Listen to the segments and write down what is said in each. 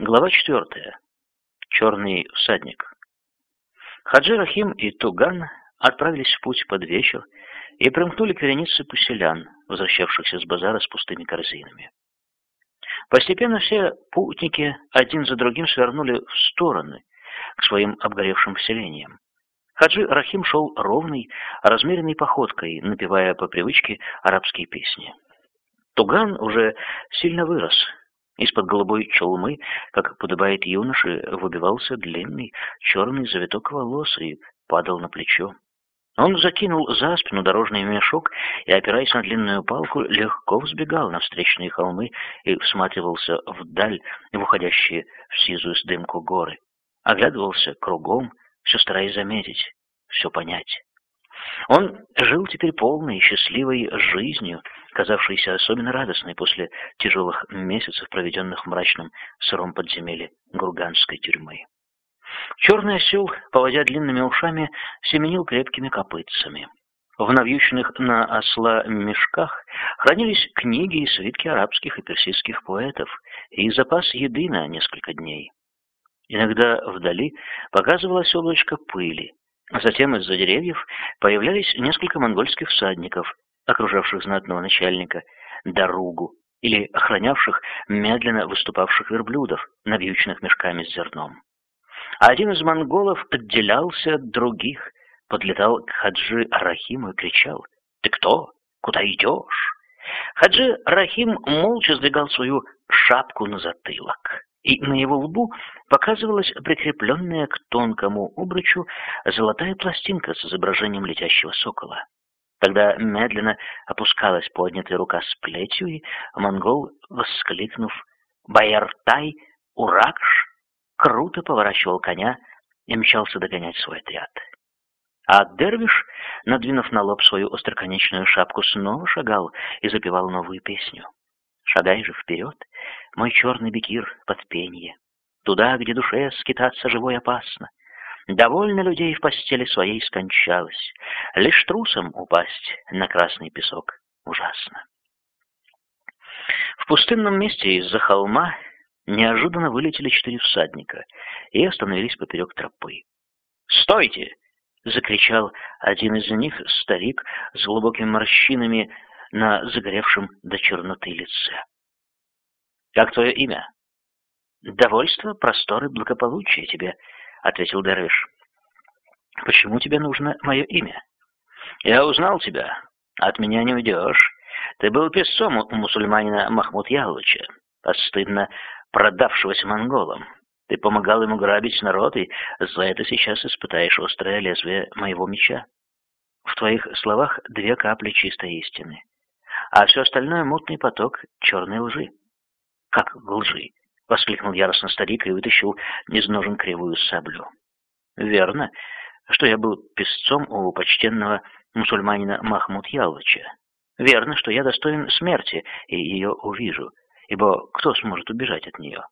Глава четвертая. Черный всадник. Хаджи Рахим и Туган отправились в путь под вечер и примкнули к веренице поселян, возвращавшихся с базара с пустыми корзинами. Постепенно все путники один за другим свернули в стороны, к своим обгоревшим поселениям. Хаджи Рахим шел ровной, размеренной походкой, напевая по привычке арабские песни. Туган уже сильно вырос, из-под голубой челмы, как подобает юноше, выбивался длинный черный завиток волос и падал на плечо. Он закинул за спину дорожный мешок и, опираясь на длинную палку, легко взбегал на встречные холмы и всматривался вдаль, в уходящие в сизую дымку горы. Оглядывался кругом, все стараясь заметить, все понять. Он жил теперь полной, счастливой жизнью, казавшейся особенно радостной после тяжелых месяцев, проведенных в мрачном сыром подземелье гурганской тюрьмы. Черный осел, поводя длинными ушами, семенил крепкими копытцами. В навьюченных на осла мешках хранились книги и свитки арабских и персидских поэтов и запас еды на несколько дней. Иногда вдали показывалось облачко пыли, а затем из-за деревьев появлялись несколько монгольских всадников, окружавших знатного начальника, дорогу, или охранявших медленно выступавших верблюдов, навьюченных мешками с зерном. А один из монголов отделялся от других, подлетал к Хаджи Рахиму и кричал «Ты кто? Куда идешь?» Хаджи Рахим молча сдвигал свою шапку на затылок и на его лбу показывалась прикрепленная к тонкому обручу золотая пластинка с изображением летящего сокола. Тогда медленно опускалась поднятая рука с плетью, и монгол, воскликнув «Баяртай! Уракш!» круто поворачивал коня и мчался догонять свой отряд. А Дервиш, надвинув на лоб свою остроконечную шапку, снова шагал и запевал новую песню. Шагай же вперед, мой черный бекир под пенье. Туда, где душе скитаться живой опасно. Довольно людей в постели своей скончалось. Лишь трусом упасть на красный песок ужасно. В пустынном месте из-за холма неожиданно вылетели четыре всадника и остановились поперек тропы. «Стойте!» — закричал один из них, старик с глубокими морщинами на загоревшем до черноты лице. «Как твое имя?» «Довольство, простор и благополучие тебе», — ответил Дервиш. «Почему тебе нужно мое имя?» «Я узнал тебя. От меня не уйдешь. Ты был песцом у мусульманина Махмуд Ялыча, постыдно продавшегося монголам. Ты помогал ему грабить народ, и за это сейчас испытаешь острое лезвие моего меча. В твоих словах две капли чистой истины а все остальное — мутный поток черной лжи. «Как лжи?» — воскликнул яростно старик и вытащил из ножен кривую саблю. «Верно, что я был песцом у почтенного мусульманина Махмуд Ялыча. Верно, что я достоин смерти и ее увижу, ибо кто сможет убежать от нее?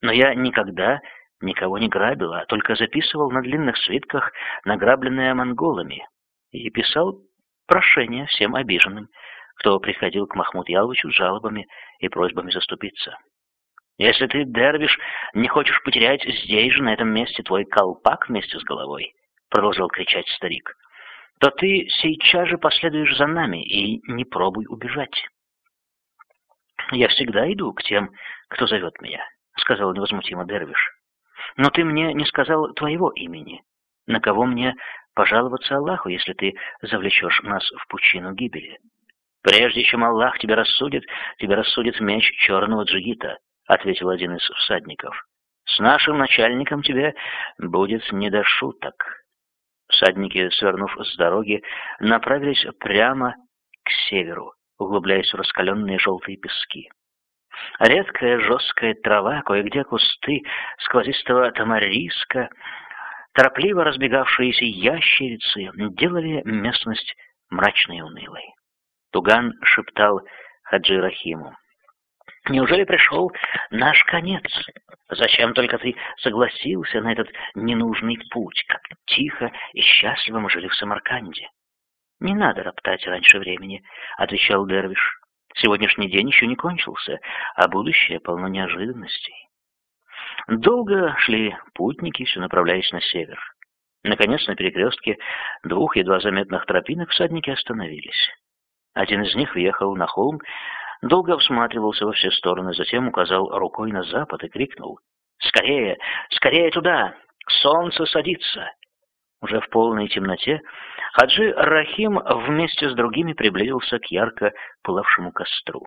Но я никогда никого не грабил, а только записывал на длинных свитках награбленное монголами и писал прошение всем обиженным, кто приходил к Махмуд Яловичу с жалобами и просьбами заступиться. «Если ты, Дервиш, не хочешь потерять здесь же, на этом месте, твой колпак вместе с головой», — продолжал кричать старик, — «то ты сейчас же последуешь за нами и не пробуй убежать». «Я всегда иду к тем, кто зовет меня», — сказал невозмутимо Дервиш. «Но ты мне не сказал твоего имени. На кого мне пожаловаться Аллаху, если ты завлечешь нас в пучину гибели?» «Прежде чем Аллах тебя рассудит, тебя рассудит меч черного джигита», — ответил один из всадников. «С нашим начальником тебе будет не до шуток». Всадники, свернув с дороги, направились прямо к северу, углубляясь в раскаленные желтые пески. Редкая жесткая трава, кое-где кусты сквозистого тамариска, торопливо разбегавшиеся ящерицы делали местность мрачной и унылой. Туган шептал Хаджи Рахиму. «Неужели пришел наш конец? Зачем только ты согласился на этот ненужный путь? Как тихо и счастливо мы жили в Самарканде!» «Не надо роптать раньше времени», — отвечал Дервиш. «Сегодняшний день еще не кончился, а будущее полно неожиданностей». Долго шли путники, все направляясь на север. Наконец, на перекрестке двух едва заметных тропинок всадники остановились. Один из них въехал на холм, долго всматривался во все стороны, затем указал рукой на запад и крикнул «Скорее! Скорее туда! Солнце садится!» Уже в полной темноте Хаджи Рахим вместе с другими приблизился к ярко пылавшему костру.